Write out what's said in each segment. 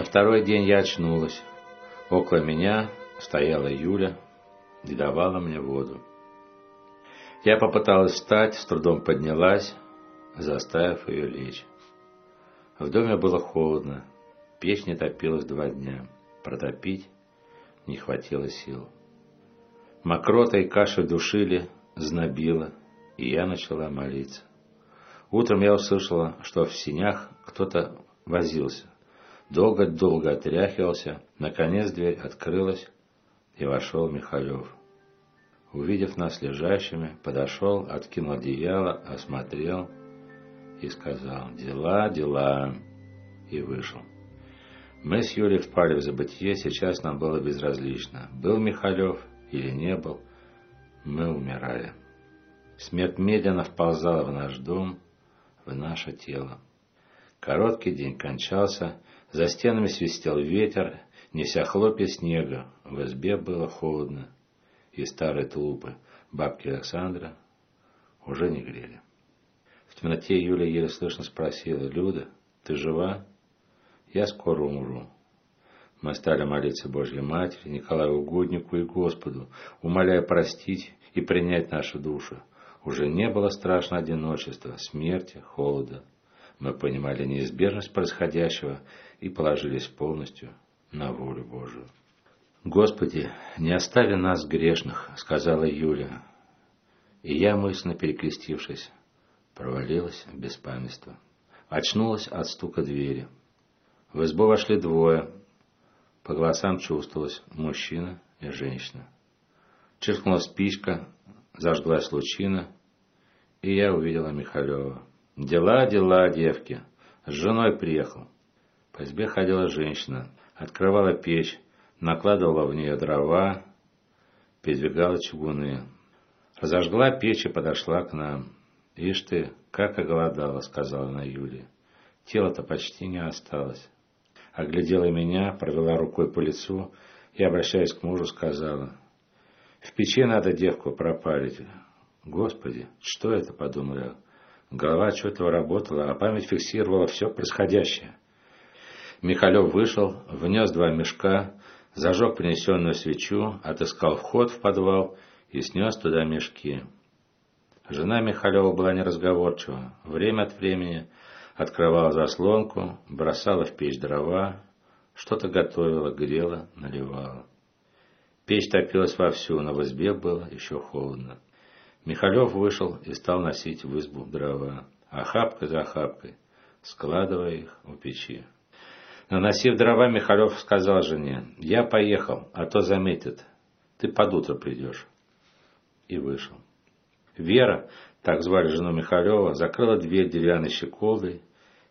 На второй день я очнулась. Около меня стояла Юля и давала мне воду. Я попыталась встать, с трудом поднялась, заставив ее лечь. В доме было холодно, печь не топилась два дня. Протопить не хватило сил. Мокрота и кашель душили, знобило, и я начала молиться. Утром я услышала, что в синях кто-то возился. Долго-долго отряхивался, наконец дверь открылась, и вошел Михалев. Увидев нас лежащими, подошел, откинул одеяло, осмотрел и сказал «Дела, дела!» и вышел. Мы с Юлей впали в забытье, сейчас нам было безразлично. Был Михалев или не был, мы умирали. Смерть медленно вползала в наш дом, в наше тело. Короткий день кончался, за стенами свистел ветер, неся хлопья снега, в избе было холодно и старые тулупы бабки Александра уже не грели. В темноте Юля еле слышно спросила, «Люда, ты жива?» «Я скоро умру». Мы стали молиться Божьей Матери, Николаю Угоднику и Господу, умоляя простить и принять нашу душу. Уже не было страшно одиночества, смерти, холода. Мы понимали неизбежность происходящего и положились полностью на волю Божию. «Господи, не остави нас грешных», — сказала Юля. И я, мысленно перекрестившись, провалилась в беспамятство. Очнулась от стука двери. В избу вошли двое. По голосам чувствовалось мужчина и женщина. Чиркнула спичка, зажглась лучина, и я увидела Михалева. «Дела, дела, девки!» С женой приехал. Избе ходила женщина, открывала печь, накладывала в нее дрова, передвигала чугуны. Разожгла печь и подошла к нам. «Ишь ты, как оголодала», — сказала она Юле. «Тела-то почти не осталось». Оглядела меня, провела рукой по лицу и, обращаясь к мужу, сказала. «В печи надо девку пропарить». «Господи, что это?» — подумал я. Голова отчетливо работала, а память фиксировала все происходящее. Михалев вышел, внес два мешка, зажег принесенную свечу, отыскал вход в подвал и снес туда мешки. Жена Михалева была неразговорчива. Время от времени открывала заслонку, бросала в печь дрова, что-то готовила, грела, наливала. Печь топилась вовсю, но в избе было еще холодно. Михалев вышел и стал носить в избу дрова, охапкой за охапкой, складывая их у печи. Наносив дрова, Михалев сказал жене, «Я поехал, а то заметят. Ты под утро придешь». И вышел. Вера, так звали жену Михалева, закрыла дверь деревянной щеколдой,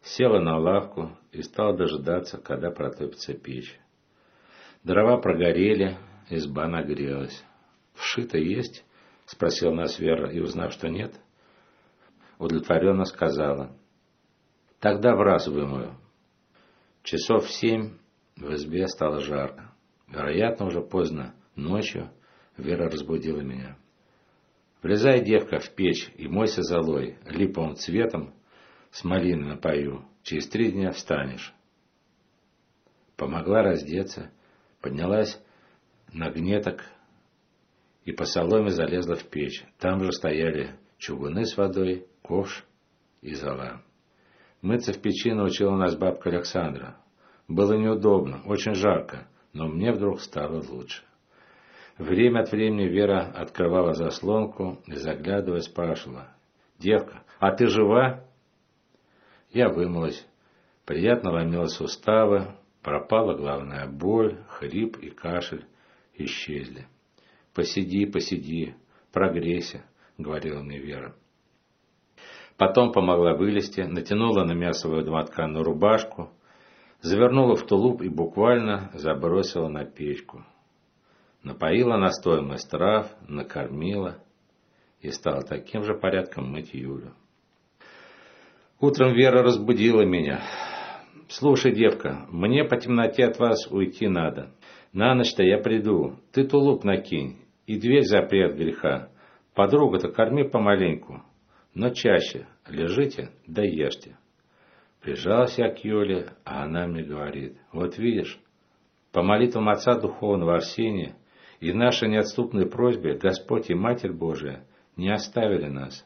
села на лавку и стала дожидаться, когда протопится печь. Дрова прогорели, изба нагрелась. «Вшито есть?» — спросила нас Вера, и, узнав, что нет, удовлетворенно сказала. «Тогда в раз вымою». Часов в семь в избе стало жарко. Вероятно, уже поздно ночью Вера разбудила меня. Влезай, девка, в печь и мойся золой, липовым цветом, с малины напою. Через три дня встанешь. Помогла раздеться, поднялась на гнеток и по соломе залезла в печь. Там же стояли чугуны с водой, ковш и зола. Мыться в печи научила нас бабка Александра. Было неудобно, очень жарко, но мне вдруг стало лучше. Время от времени Вера открывала заслонку и, заглядывая, спрашивала. «Девка, а ты жива?» Я вымылась. Приятно ломила суставы, пропала главная боль, хрип и кашель исчезли. «Посиди, посиди, прогрейся», — говорила мне Вера. Потом помогла вылезти, натянула на меня свою домотканную рубашку, завернула в тулуп и буквально забросила на печку. Напоила на стоимость трав, накормила и стала таким же порядком мыть Юлю. Утром Вера разбудила меня. «Слушай, девка, мне по темноте от вас уйти надо. На ночь-то я приду. Ты тулуп накинь и дверь запри от греха. Подруга-то корми помаленьку но чаще лежите да ешьте. Прижался к Юле, а она мне говорит, вот видишь, по молитвам Отца Духовного Арсения и нашей неотступной просьбе Господь и Матерь Божия не оставили нас.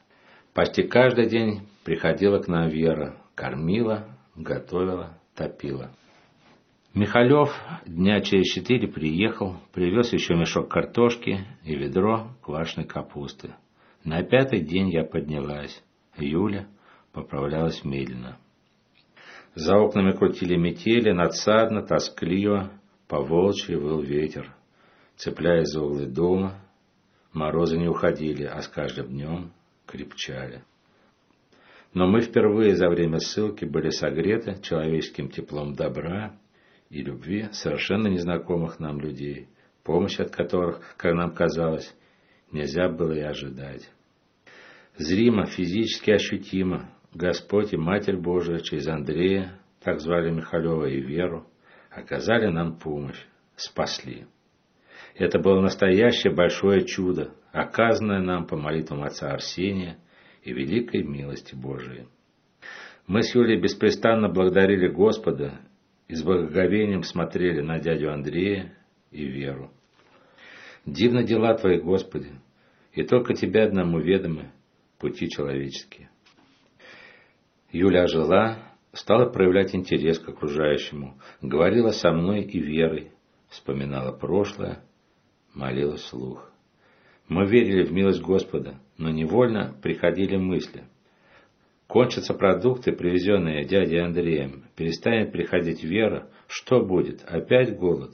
Почти каждый день приходила к нам Вера, кормила, готовила, топила. Михалев дня через четыре приехал, привез еще мешок картошки и ведро квашеной капусты. На пятый день я поднялась. Юля поправлялась медленно. За окнами крутили метели, надсадно, тоскливо, по волчьи выл ветер. Цепляясь за углы дома, морозы не уходили, а с каждым днем крепчали. Но мы впервые за время ссылки были согреты человеческим теплом добра и любви совершенно незнакомых нам людей, помощь от которых, как нам казалось, нельзя было и ожидать. Зримо, физически ощутимо, Господь и Матерь Божия через Андрея, так звали Михалева и Веру, оказали нам помощь, спасли. Это было настоящее большое чудо, оказанное нам по молитвам отца Арсения и великой милости Божией. Мы с Юлей беспрестанно благодарили Господа и с благоговением смотрели на дядю Андрея и Веру. Дивно дела Твои, Господи, и только Тебе одному ведомы пути человеческие. Юля жила, стала проявлять интерес к окружающему, говорила со мной и Верой, вспоминала прошлое, молилась вслух. Мы верили в милость Господа, но невольно приходили мысли. Кончатся продукты, привезенные дядей Андреем, перестанет приходить вера, что будет, опять голод?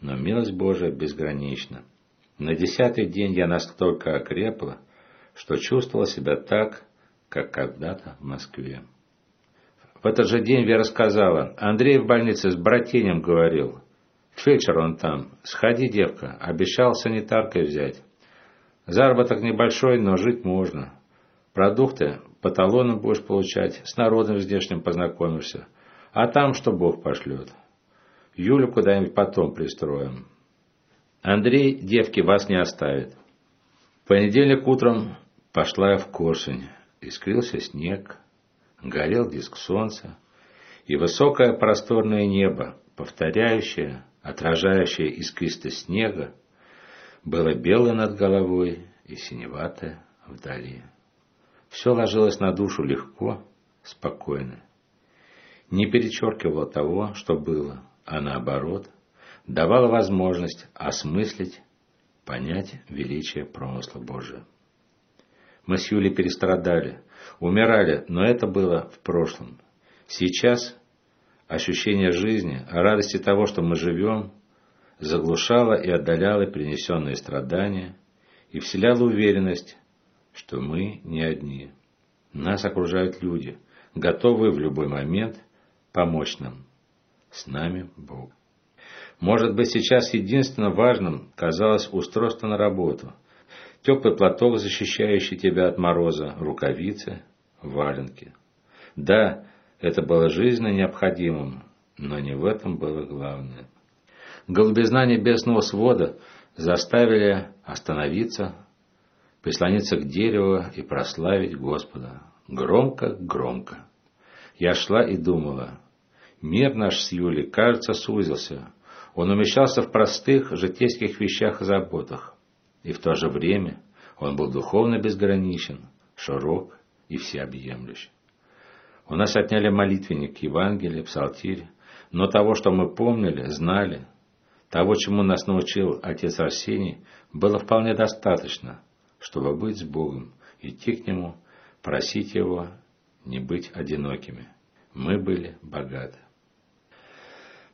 Но милость Божия безгранична. На десятый день я настолько окрепла, что чувствовала себя так, как когда-то в Москве. В этот же день Вера сказала, Андрей в больнице с братенем говорил. Фельдшер он там. Сходи, девка, обещал санитаркой взять. Заработок небольшой, но жить можно. Продукты по талонам будешь получать, с народом здешним познакомишься. А там что Бог пошлет. Юлю куда-нибудь потом пристроим. Андрей девки вас не оставит. В понедельник утром пошла я в Корсунь. Искрился снег, горел диск солнца, и высокое просторное небо, повторяющее, отражающее искристость снега, было белое над головой и синеватое вдали. Все ложилось на душу легко, спокойно. Не перечеркивало того, что было, а наоборот, давало возможность осмыслить, понять величие промысла Божия. Мы с Юлей перестрадали, умирали, но это было в прошлом. Сейчас ощущение жизни, радости того, что мы живем, заглушало и отдаляло принесенные страдания и вселяло уверенность, что мы не одни. Нас окружают люди, готовые в любой момент помочь нам. С нами Бог. Может быть, сейчас единственно важным казалось устройство на работу. Теплый платок, защищающий тебя от мороза, рукавицы, валенки. Да, это было жизненно необходимым, но не в этом было главное. Голубизна небесного свода заставили остановиться, прислониться к дереву и прославить Господа. Громко, громко. Я шла и думала. Мир наш с Юлей, кажется, сузился. Он умещался в простых житейских вещах и заботах. И в то же время он был духовно безграничен, широк и всеобъемлющ. У нас отняли молитвенник, Евангелие, Псалтирь, но того, что мы помнили, знали, того, чему нас научил отец Арсений, было вполне достаточно, чтобы быть с Богом, идти к Нему, просить Его, не быть одинокими. Мы были богаты.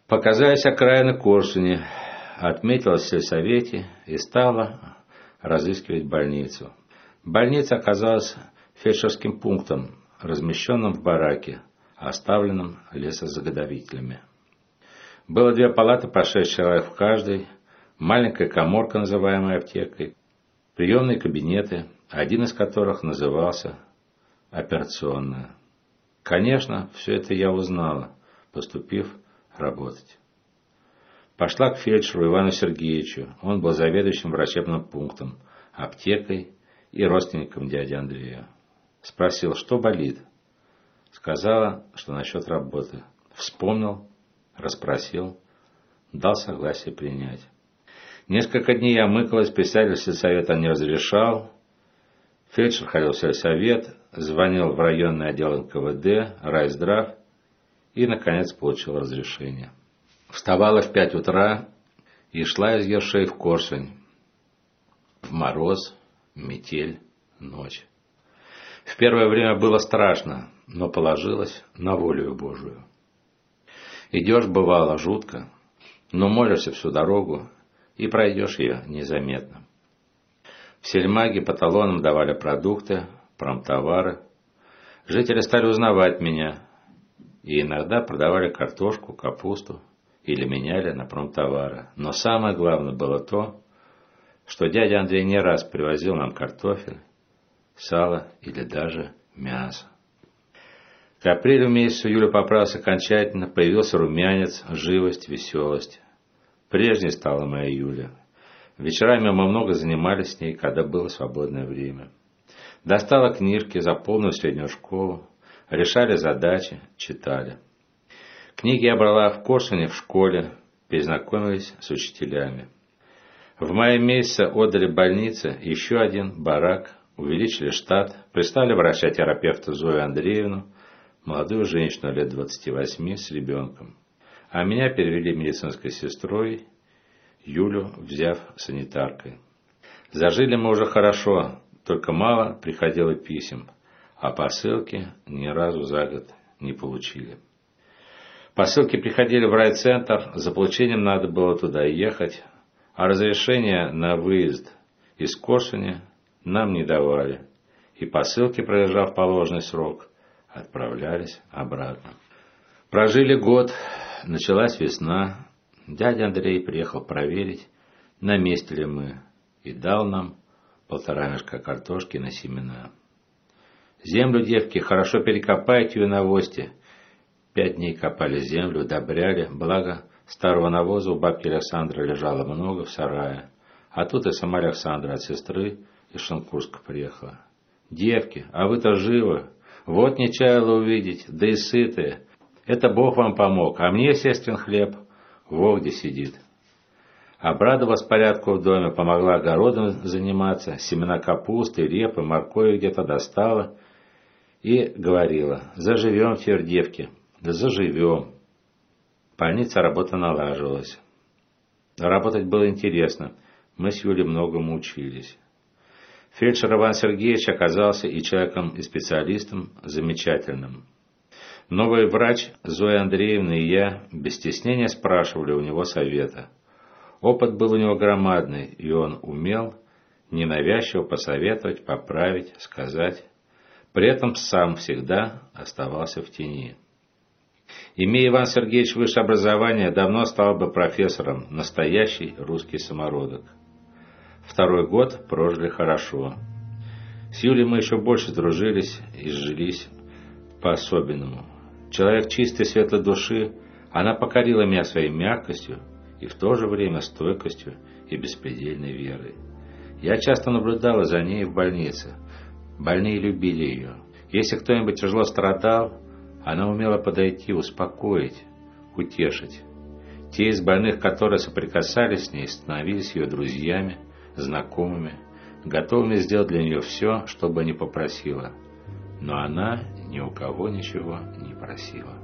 Показались окраины Корсуни, отметилась в сельсовете и стала разыскивать больницу. Больница оказалась фельдшерским пунктом, размещенным в бараке, оставленном лесозаготовителями. Было две палаты по шесть человек в каждой, маленькая коморка, называемая аптекой, приемные кабинеты, один из которых назывался операционная. Конечно, все это я узнала, поступив работать. Пошла к фельдшеру Ивану Сергеевичу, он был заведующим врачебным пунктом, аптекой и родственником дяди Андрея. Спросил, что болит. Сказала, что насчет работы. Вспомнил, расспросил, дал согласие принять. Несколько дней я мыкалась, писательский совета не разрешал. Фельдшер ходил в сельсовет, звонил в районный отдел НКВД, райздрав и, наконец, получил разрешение. Вставала в пять утра и шла из Ершей в Корсунь. В мороз, метель, ночь. В первое время было страшно, но положилось на волю Божию. Идешь, бывало, жутко, но молишься всю дорогу и пройдешь ее незаметно. В сельмаге по талонам давали продукты, промтовары. Жители стали узнавать меня и иногда продавали картошку, капусту или меняли на промтовары. Но самое главное было то, что дядя Андрей не раз привозил нам картофель, сало или даже мясо. К апрелю месяцу Юля поправился окончательно, появился румянец, живость, веселость. Прежней стала моя Юля. Вечерами мы много занимались с ней, когда было свободное время. Достала книжки, заполнила среднюю школу, решали задачи, читали. Книги я брала в Корсуне в школе, перезнакомились с учителями. В мае месяце отдали больнице еще один барак, увеличили штат, прислали врача-терапевта Зою Андреевну, молодую женщину лет 28 с ребенком. А меня перевели медицинской сестрой, Юлю взяв санитаркой. Зажили мы уже хорошо, только мало приходило писем, а посылки ни разу за год не получили. Посылки приходили в райцентр, за получением надо было туда ехать, а разрешение на выезд из Корсуни нам не давали, и посылки, проезжав положенный срок, отправлялись обратно. Прожили год, началась весна, дядя Андрей приехал проверить, на месте ли мы, и дал нам полтора мешка картошки на семена. Землю, девки, хорошо перекопайте ее на восте. Пять дней копали землю, удобряли, благо старого навоза у бабки Александры лежало много в сарае. А тут и сама Александра от сестры из Шанкурска приехала. Девки, а вы-то живы? Вот не чаяла увидеть, да и сытые. Это Бог вам помог, а мне сестрин хлеб во где сидит. Обрадовалась порядку в доме, помогла огородом заниматься, семена капусты, репы, моркови где-то достала и говорила, заживем девки, да заживем. В больнице работа налаживалась. Работать было интересно, мы с Юлей многому учились. Фельдшер Иван Сергеевич оказался и человеком, и специалистом замечательным. Новый врач Зоя Андреевна и я без стеснения спрашивали у него совета. Опыт был у него громадный, и он умел ненавязчиво посоветовать, поправить, сказать. При этом сам всегда оставался в тени. Имея Иван Сергеевич высшее образование, давно стал бы профессором, настоящий русский самородок. Второй год прожили хорошо. С Юлей мы еще больше дружились и сжились по-особенному. Человек чистой светлой души, она покорила меня своей мягкостью и в то же время стойкостью и беспредельной верой. Я часто наблюдала за ней в больнице. Больные любили ее. Если кто-нибудь тяжело страдал, она умела подойти, успокоить, утешить. Те из больных, которые соприкасались с ней, становились ее друзьями, знакомыми, готовыми сделать для нее все, что бы ни попросила. Но она ни у кого ничего не просила.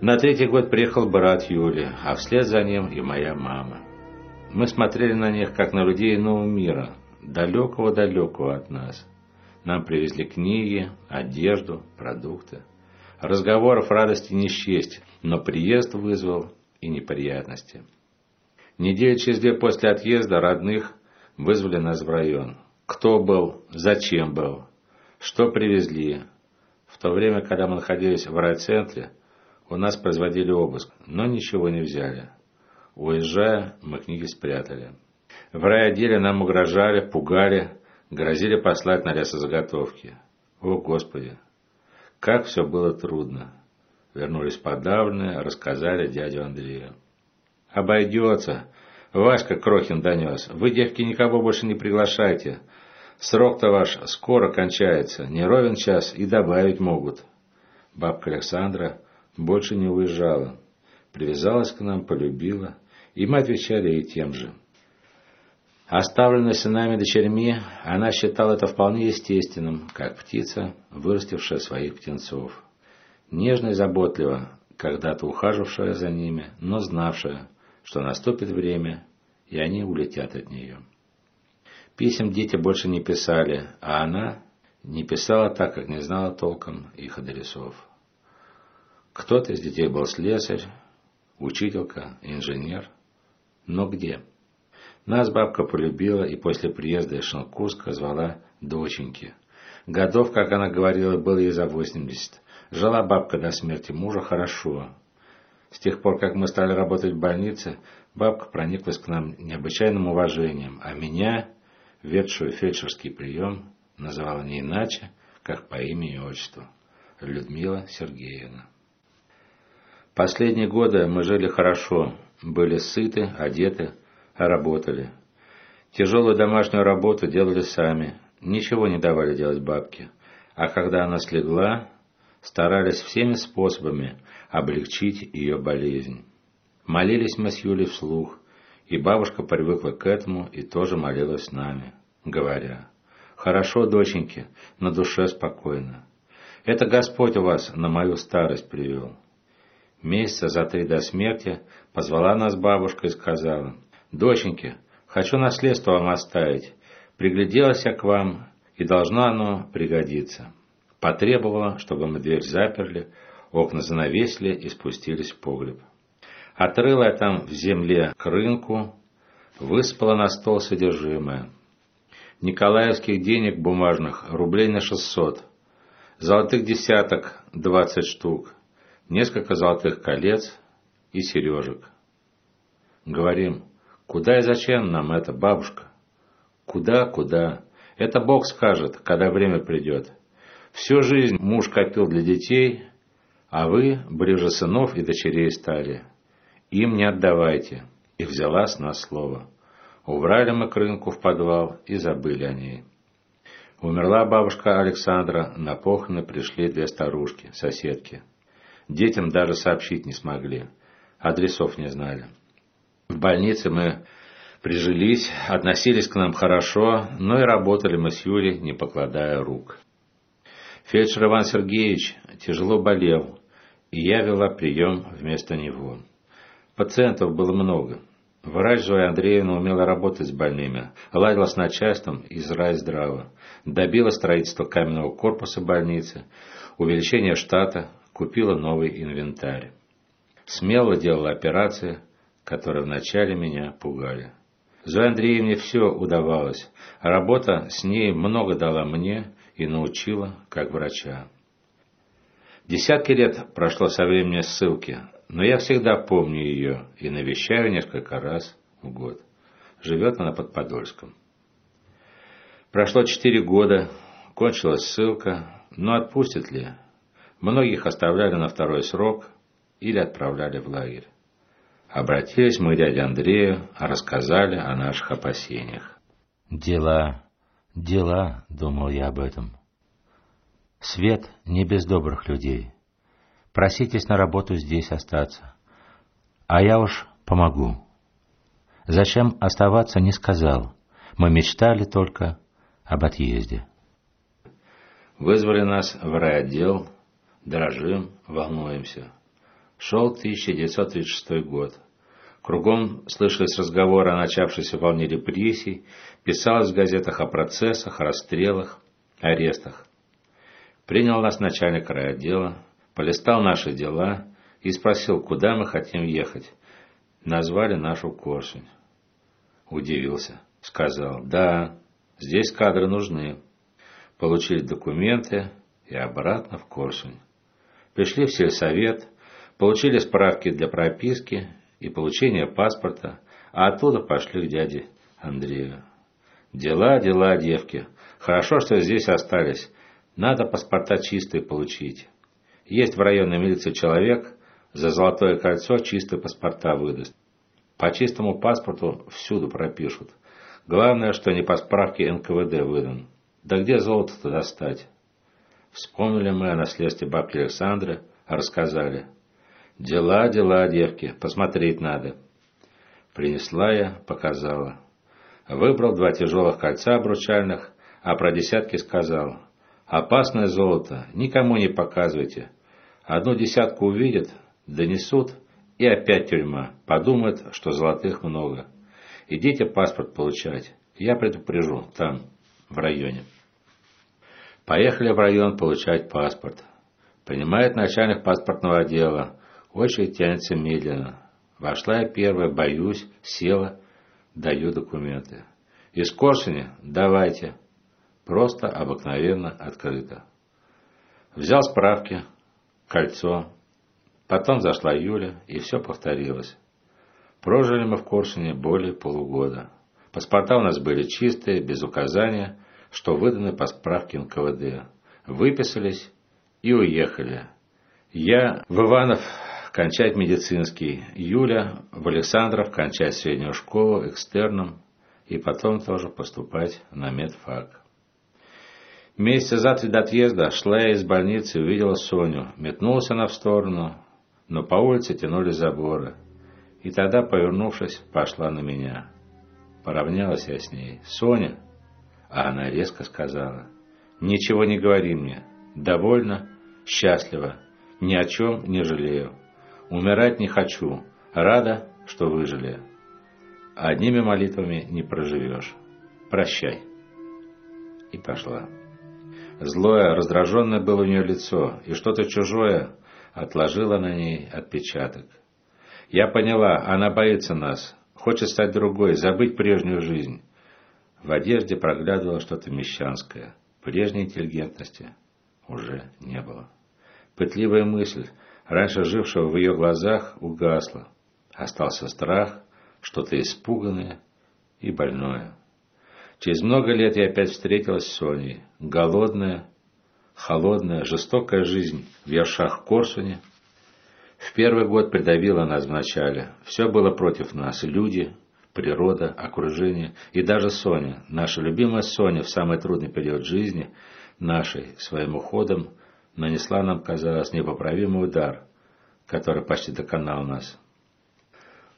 На третий год приехал брат Юли, а вслед за ним и моя мама. Мы смотрели на них, как на людей иного мира, далекого-далекого от нас. Нам привезли книги, одежду, продукты. Разговоров радости не счесть, но приезд вызвал и неприятности. Неделю через две после отъезда родных вызвали нас в район. Кто был, зачем был, что привезли. В то время, когда мы находились в райцентре, у нас производили обыск, но ничего не взяли. Уезжая, мы книги спрятали. В райотделе нам угрожали, пугали, грозили послать на лесозаготовки. О, Господи! Как все было трудно. Вернулись подавленные, рассказали дядю Андрею. «Обойдется!» Васька Крохин донес. «Вы, девки, никого больше не приглашайте. Срок-то ваш скоро кончается. Не ровен час и добавить могут». Бабка Александра больше не уезжала. Привязалась к нам, полюбила, и мы отвечали ей тем же. Оставленная сынами дочерьми, она считала это вполне естественным, как птица, вырастившая своих птенцов. Нежно и заботливо, когда-то ухажившая за ними, но знавшая, что наступит время, и они улетят от нее. Писем дети больше не писали, а она не писала так, как не знала толком их адресов. Кто-то из детей был слесарь, учителька, инженер. Но где? Нас бабка полюбила и после приезда из Шанкурска звала доченьки. Годов, как она говорила, было ей за восемьдесят. Жила бабка до смерти мужа хорошо. С тех пор, как мы стали работать в больнице, бабка прониклась к нам необычайным уважением, а меня, ведшую фельдшерский прием, называла не иначе, как по имени и отчеству – Людмила Сергеевна. Последние годы мы жили хорошо, были сыты, одеты, работали. Тяжелую домашнюю работу делали сами, ничего не давали делать бабке. А когда она слегла, старались всеми способами облегчить ее болезнь. Молились мы с Юлей вслух, и бабушка привыкла к этому и тоже молилась с нами, говоря, «Хорошо, доченьки, на душе спокойно. Это Господь вас на мою старость привел». Месяца за три до смерти позвала нас бабушка и сказала, «Доченьки, хочу наследство вам оставить. Пригляделась я к вам, и должно оно пригодиться». Потребовала, чтобы мы дверь заперли, окна занавесили и спустились в погреб. Отрыла я там в земле к рынку, выспала на стол содержимое. Николаевских денег бумажных рублей на шестьсот, золотых десяток двадцать штук, несколько золотых колец и сережек. Говорим, куда и зачем нам это, бабушка? Куда, куда? Это Бог скажет, когда время придет. Всю жизнь муж копил для детей, а вы ближе сынов и дочерей стали. Им не отдавайте. И взяла с нас слово. Убрали мы к рынку в подвал и забыли о ней. Умерла бабушка Александра, на похороны пришли две старушки, соседки. Детям даже сообщить не смогли. Адресов не знали. В больнице мы прижились, относились к нам хорошо, но и работали мы с Юлей, не покладая рук. Фельдшер Иван Сергеевич тяжело болел, и я вела прием вместо него. Пациентов было много. Врач Зоя Андреевна умела работать с больными, ладила с начальством из райздрава, добила строительство каменного корпуса больницы, увеличение штата, купила новый инвентарь. Смело делала операции, которые вначале меня пугали. Зое Андреевне все удавалось, а работа с ней много дала мне и научила как врача. Десятки лет прошло со времени ссылки, но я всегда помню ее и навещаю несколько раз в год. Живет она под Подольском. Прошло четыре года, кончилась ссылка, но отпустит ли? Многих оставляли на второй срок или отправляли в лагерь. Обратились мы к дяде Андрею, рассказали о наших опасениях. «Дела, дела», — думал я об этом. «Свет не без добрых людей. Проситесь на работу здесь остаться. А я уж помогу». Зачем оставаться, не сказал. Мы мечтали только об отъезде. Вызвали нас в райотдел, дрожим, волнуемся. Шел 1936 год. Кругом слышались разговоры о начавшейся волне репрессий, писалось в газетах о процессах, расстрелах, арестах. Принял нас начальник райотдела, полистал наши дела и спросил, куда мы хотим ехать. Назвали нашу Корсунь. Удивился, сказал, да, здесь кадры нужны. Получили документы и обратно в Корсунь. Пришли в сельсовет, получили справки для прописки и получения паспорта, а оттуда пошли к дяде Андрею. Дела, дела, девки. Хорошо, что здесь остались. Надо паспорта чистые получить. Есть в районной милиции человек, за золотое кольцо чистые паспорта выдаст. По чистому паспорту всюду пропишут. Главное, что не по справке НКВД выдан. Да где золото-то достать? Вспомнили мы о наследстве бабки Александры, рассказали. Дела, дела, девки, посмотреть надо. Принесла я, показала. Выбрал два тяжелых кольца обручальных, а про десятки сказал. Опасное золото, никому не показывайте. Одну десятку увидят, донесут, и опять тюрьма. Подумают, что золотых много. Идите паспорт получать. Я предупрежу, там, в районе. Поехали в район получать паспорт. Принимает начальник паспортного отдела. Очередь тянется медленно. Вошла я первая, боюсь, села, даю документы. Из Корсуни? Давайте. Просто, обыкновенно, открыто. Взял справки, кольцо. Потом зашла Юля, и все повторилось. Прожили мы в Корсуне более полугода. Паспорта у нас были чистые, без указания, что выданы по справке НКВД. Выписались и уехали. Я в Иванов кончать медицинский, Юля в Александров кончать среднюю школу экстерном и потом тоже поступать на медфак. Месяца за три до отъезда шла я из больницы и увидела Соню. Метнулась она в сторону, но по улице тянули заборы. И тогда, повернувшись, пошла на меня. Поравнялась я с ней. «Соня!» А она резко сказала. «Ничего не говори мне. Довольно, счастлива, ни о чем не жалею. Умирать не хочу. Рада, что выжили. Одними молитвами не проживешь. Прощай». И пошла. Злое, раздраженное было у нее лицо, и что-то чужое отложило на ней отпечаток. Я поняла, она боится нас, хочет стать другой, забыть прежнюю жизнь. В одежде проглядывало что-то мещанское. Прежней интеллигентности уже не было. Пытливая мысль, раньше жившего в ее глазах, угасла. Остался страх, что-то испуганное и больное. Через много лет я опять встретилась с Соней. Голодная, холодная, жестокая жизнь в Ершах Корсуне. В первый год придавила нас вначале. Все было против нас. Люди, природа, окружение и даже Соня, наша любимая Соня в самый трудный период жизни нашей, своим уходом, нанесла нам, казалось, непоправимый удар, который почти доконал нас.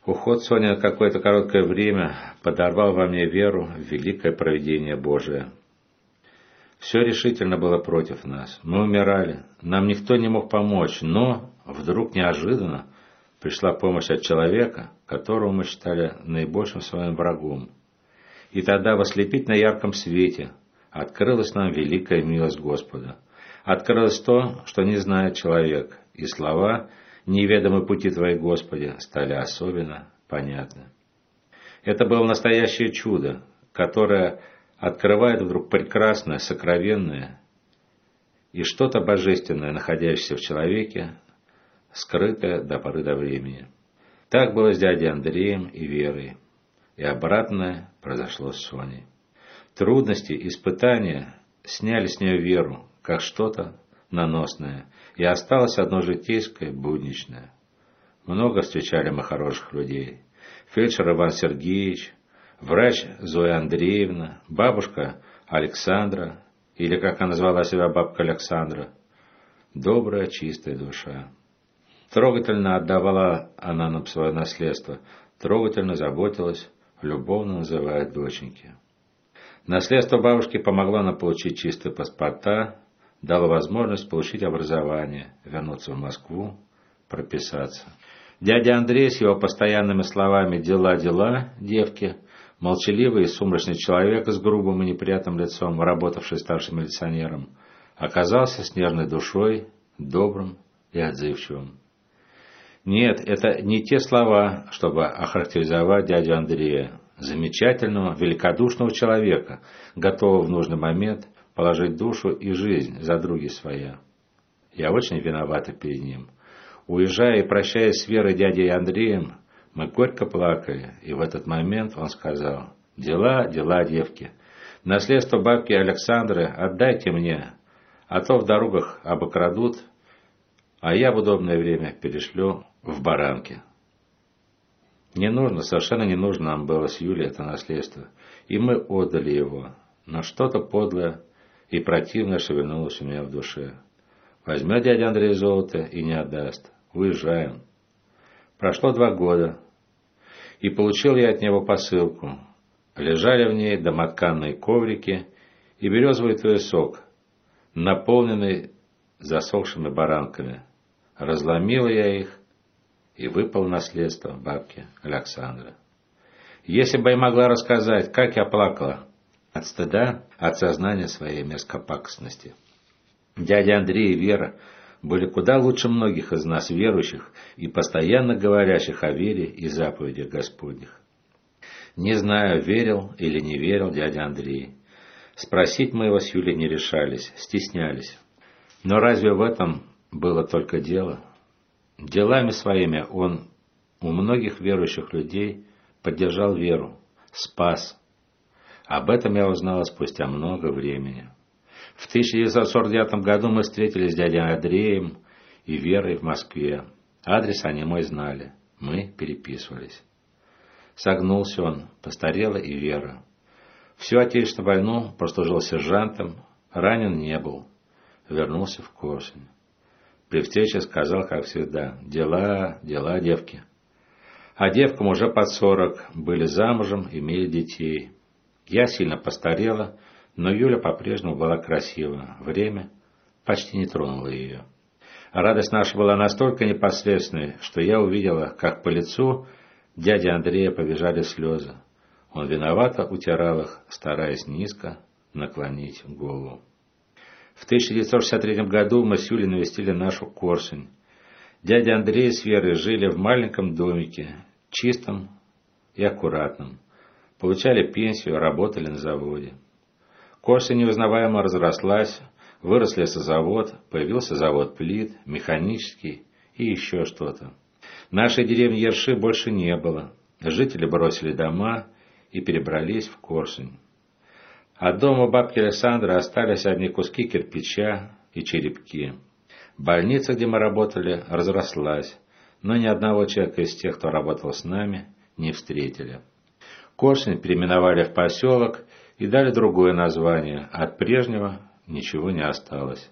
Уход Сони на какое-то короткое время подорвал во мне веру в великое провидение Божие. Все решительно было против нас. Мы умирали, нам никто не мог помочь, но вдруг неожиданно пришла помощь от человека, которого мы считали наибольшим своим врагом. И тогда в ослепительно ярком свете открылась нам великая милость Господа. Открылось то, что не знает человек, и слова – неведомые пути Твои, Господи, стали особенно понятны. Это было настоящее чудо, которое открывает вдруг прекрасное, сокровенное и что-то божественное, находящееся в человеке, скрытое до поры до времени. Так было с дядей Андреем и Верой, и обратное произошло с Соней. Трудности, испытания сняли с нее веру, как что-то наносное, и осталось одно житейское, будничное. Много встречали мы хороших людей. Фельдшер Иван Сергеевич, врач Зоя Андреевна, бабушка Александра, или, как она назвала себя, бабка Александра. Добрая, чистая душа. Трогательно отдавала она нам свое наследство, трогательно заботилась, любовно называя доченьки. Наследство бабушки помогло нам получить чистые паспорта, дало возможность получить образование, вернуться в Москву, прописаться. Дядя Андрей с его постоянными словами «дела, дела, девки», молчаливый и сумрачный человек с грубым и неприятным лицом, работавший старшим милиционером, оказался с нежной душой, добрым и отзывчивым. Нет, это не те слова, чтобы охарактеризовать дядю Андрея, замечательного, великодушного человека, готового в нужный момент положить душу и жизнь за други своя. Я очень виновата перед ним. Уезжая и прощаясь с Верой дядей Андреем, мы горько плакали, и в этот момент он сказал, «Дела, дела, девки, наследство бабки Александры отдайте мне, а то в дорогах обокрадут, а я в удобное время перешлю в баранки». Не нужно, совершенно не нужно нам было с Юлей это наследство, и мы отдали его, но что-то подлое и противно шевельнулось у меня в душе. Возьмет дядя Андрей золото и не отдаст. Уезжаем. Прошло два года, и получил я от него посылку. Лежали в ней домотканные коврики и березовый туесок, наполненный засохшими баранками. Разломил я их и выпал наследство бабке Александра. Если бы я могла рассказать, как я плакала от стыда, от сознания своей мерзкопакостности. Дядя Андрей и Вера были куда лучше многих из нас верующих и постоянно говорящих о вере и заповедях Господних. Не знаю, верил или не верил дядя Андрей. Спросить мы его с Юлей не решались, стеснялись. Но разве в этом было только дело? Делами своими он у многих верующих людей поддержал веру, спас. Об этом я узнала спустя много времени. В 1949 году мы встретились с дядей Андреем и Верой в Москве. Адрес они мой знали. Мы переписывались. Согнулся он, постарела и Вера. Всю Отечественную войну прослужил сержантом, ранен не был. Вернулся в Корсунь. При встрече сказал, как всегда, «Дела, дела, девки». А девкам уже под сорок, были замужем, имели детей. Я сильно постарела, но Юля по-прежнему была красива. Время почти не тронуло ее. Радость наша была настолько непосредственной, что я увидела, как по лицу дяди Андрея побежали слезы. Он виновато утирал их, стараясь низко наклонить голову. В 1963 году мы с Юлей навестили нашу Корсунь. Дядя Андрей с Верой жили в маленьком домике, чистом и аккуратном. Получали пенсию, работали на заводе. Корса неузнаваемо разрослась, вырос лесозавод, появился завод плит, механический и еще что-то. Нашей деревни Ерши больше не было. Жители бросили дома и перебрались в Корсунь. От дома бабки Александры остались одни куски кирпича и черепки. Больница, где мы работали, разрослась, но ни одного человека из тех, кто работал с нами, не встретили. Корсунь переименовали в поселок и дали другое название, от прежнего ничего не осталось.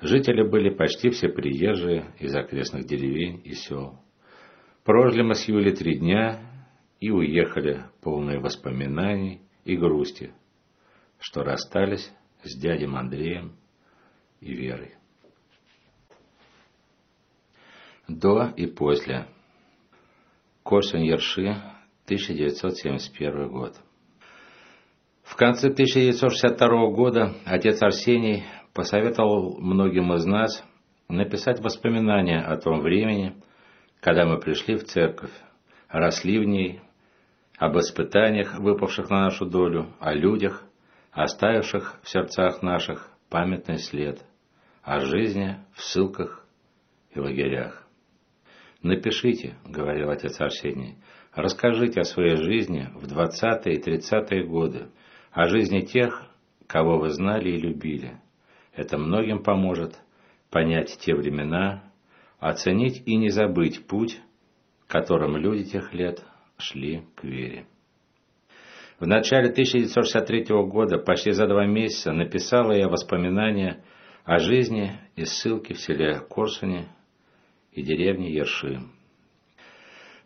Жители были почти все приезжие из окрестных деревень и сел. Прожили мы с Юлей три дня и уехали, полные воспоминаний и грусти, что расстались с дядем Андреем и Верой. До и после. Корсунь-Ерши, 1971 год. В конце 1962 года отец Арсений посоветовал многим из нас написать воспоминания о том времени, когда мы пришли в церковь, росли в ней, об испытаниях, выпавших на нашу долю, о людях, оставивших в сердцах наших памятный след, о жизни в ссылках и лагерях. «Напишите», — говорил отец Арсений, — «расскажите о своей жизни в 20-е и 30-е годы, о жизни тех, кого вы знали и любили. Это многим поможет понять те времена, оценить и не забыть путь, которым люди тех лет шли к вере. В начале 1963 года, почти за два месяца, написала я воспоминания о жизни и ссылки в селе Корсуне и деревне Ерши.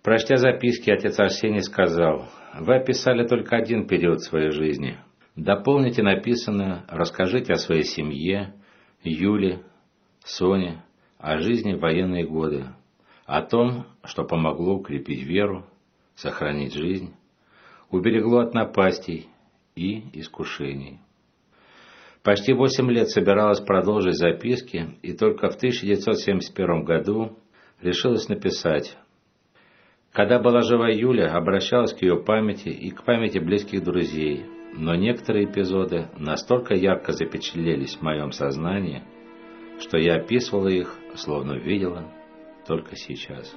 Прочтя записки, отец Арсений сказал, «Вы описали только один период своей жизни. Дополните написанное, расскажите о своей семье, Юле, Соне, о жизни в военные годы, о том, что помогло укрепить веру, сохранить жизнь, уберегло от напастей и искушений». Почти восемь лет собиралась продолжить записки, и только в 1971 году решилась написать когда была жива Юля, обращалась к ее памяти и к памяти близких друзей, но некоторые эпизоды настолько ярко запечатлелись в моем сознании, что я описывала их, словно видела только сейчас.